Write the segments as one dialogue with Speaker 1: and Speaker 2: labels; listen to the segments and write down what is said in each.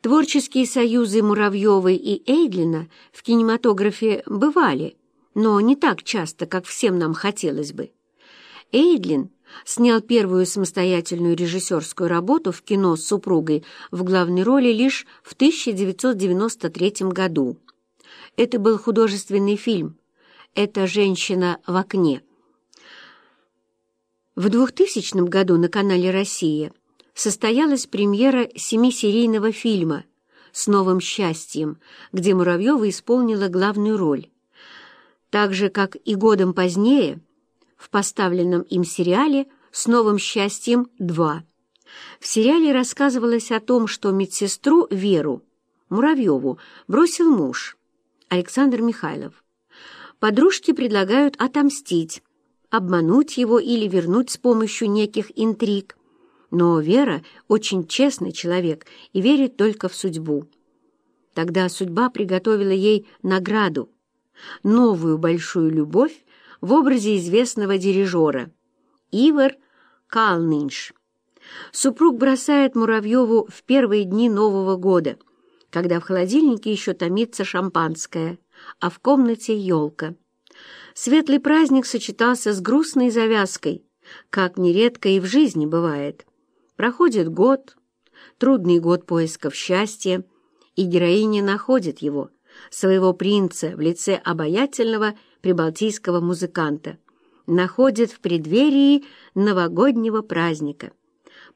Speaker 1: Творческие союзы Муравьевой и Эйдлина в кинематографе бывали, но не так часто, как всем нам хотелось бы. Эйдлин снял первую самостоятельную режиссерскую работу в кино с супругой в главной роли лишь в 1993 году. Это был художественный фильм «Эта женщина в окне». В 2000 году на канале «Россия» состоялась премьера семисерийного фильма «С новым счастьем», где Муравьева исполнила главную роль. Так же, как и годом позднее, в поставленном им сериале «С новым счастьем 2». В сериале рассказывалось о том, что медсестру Веру Муравьеву бросил муж, Александр Михайлов. Подружки предлагают отомстить, обмануть его или вернуть с помощью неких интриг. Но Вера очень честный человек и верит только в судьбу. Тогда судьба приготовила ей награду — новую большую любовь в образе известного дирижера Ивар Калнинш. Супруг бросает Муравьеву в первые дни Нового года, когда в холодильнике еще томится шампанское, а в комнате елка. Светлый праздник сочетался с грустной завязкой, как нередко и в жизни бывает. Проходит год, трудный год поисков счастья, и героиня находит его, своего принца в лице обаятельного прибалтийского музыканта, находит в преддверии новогоднего праздника.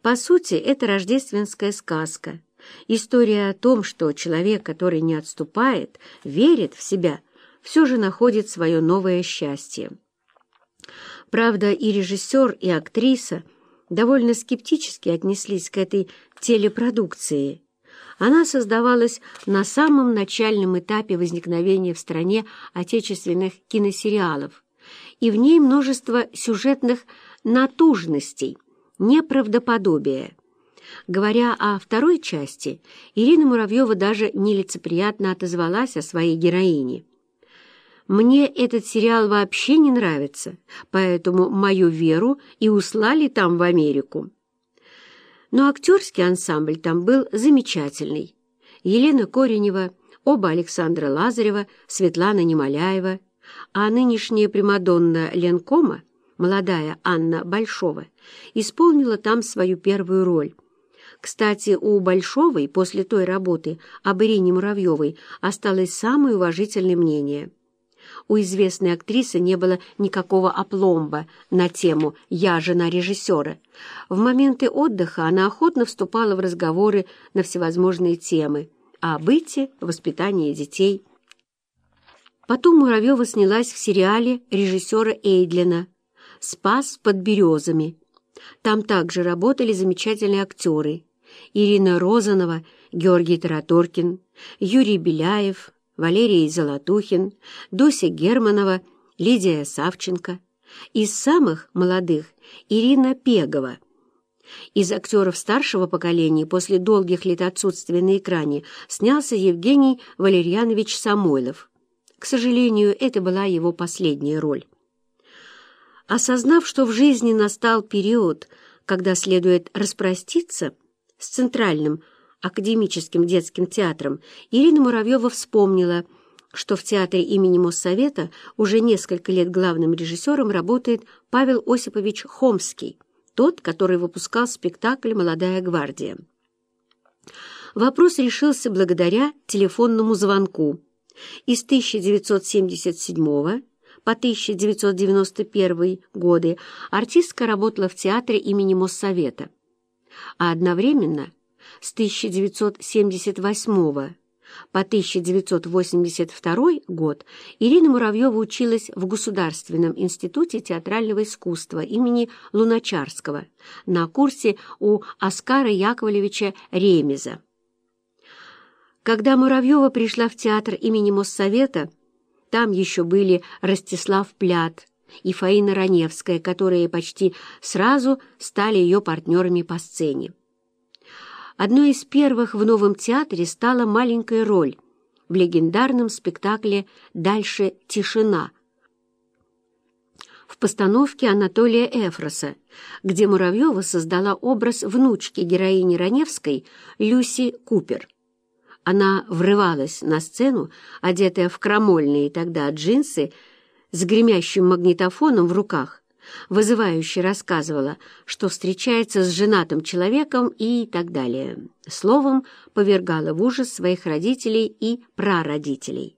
Speaker 1: По сути, это рождественская сказка, история о том, что человек, который не отступает, верит в себя, все же находит свое новое счастье. Правда, и режиссер, и актриса – довольно скептически отнеслись к этой телепродукции. Она создавалась на самом начальном этапе возникновения в стране отечественных киносериалов, и в ней множество сюжетных натужностей, неправдоподобия. Говоря о второй части, Ирина Муравьева даже нелицеприятно отозвалась о своей героине. Мне этот сериал вообще не нравится, поэтому мою Веру и услали там в Америку. Но актерский ансамбль там был замечательный. Елена Коренева, оба Александра Лазарева, Светлана Немоляева, а нынешняя Примадонна Ленкома, молодая Анна Большова, исполнила там свою первую роль. Кстати, у Большовой после той работы об Ирине Муравьевой осталось самое уважительное мнение – у известной актрисы не было никакого опломба на тему «я жена режиссера». В моменты отдыха она охотно вступала в разговоры на всевозможные темы о быте, воспитании детей. Потом Муравьева снялась в сериале режиссера Эйдлина «Спас под березами». Там также работали замечательные актеры Ирина Розанова, Георгий Тараторкин, Юрий Беляев, Валерий Золотухин, Дуся Германова, Лидия Савченко. Из самых молодых – Ирина Пегова. Из актеров старшего поколения после долгих лет отсутствия на экране снялся Евгений Валерьянович Самойлов. К сожалению, это была его последняя роль. Осознав, что в жизни настал период, когда следует распроститься с центральным академическим детским театром, Ирина Муравьева вспомнила, что в театре имени Моссовета уже несколько лет главным режиссером работает Павел Осипович Хомский, тот, который выпускал спектакль «Молодая гвардия». Вопрос решился благодаря телефонному звонку. Из 1977 по 1991 годы артистка работала в театре имени Моссовета, а одновременно – с 1978 по 1982 год Ирина Муравьева училась в Государственном институте театрального искусства имени Луначарского на курсе у Оскара Яковлевича Ремеза. Когда Муравьева пришла в театр имени Моссовета, там еще были Ростислав Плят и Фаина Раневская, которые почти сразу стали ее партнерами по сцене. Одной из первых в новом театре стала маленькая роль в легендарном спектакле «Дальше тишина» в постановке Анатолия Эфроса, где Муравьева создала образ внучки героини Раневской Люси Купер. Она врывалась на сцену, одетая в крамольные тогда джинсы, с гремящим магнитофоном в руках, вызывающе рассказывала, что встречается с женатым человеком и так далее. Словом, повергала в ужас своих родителей и прародителей.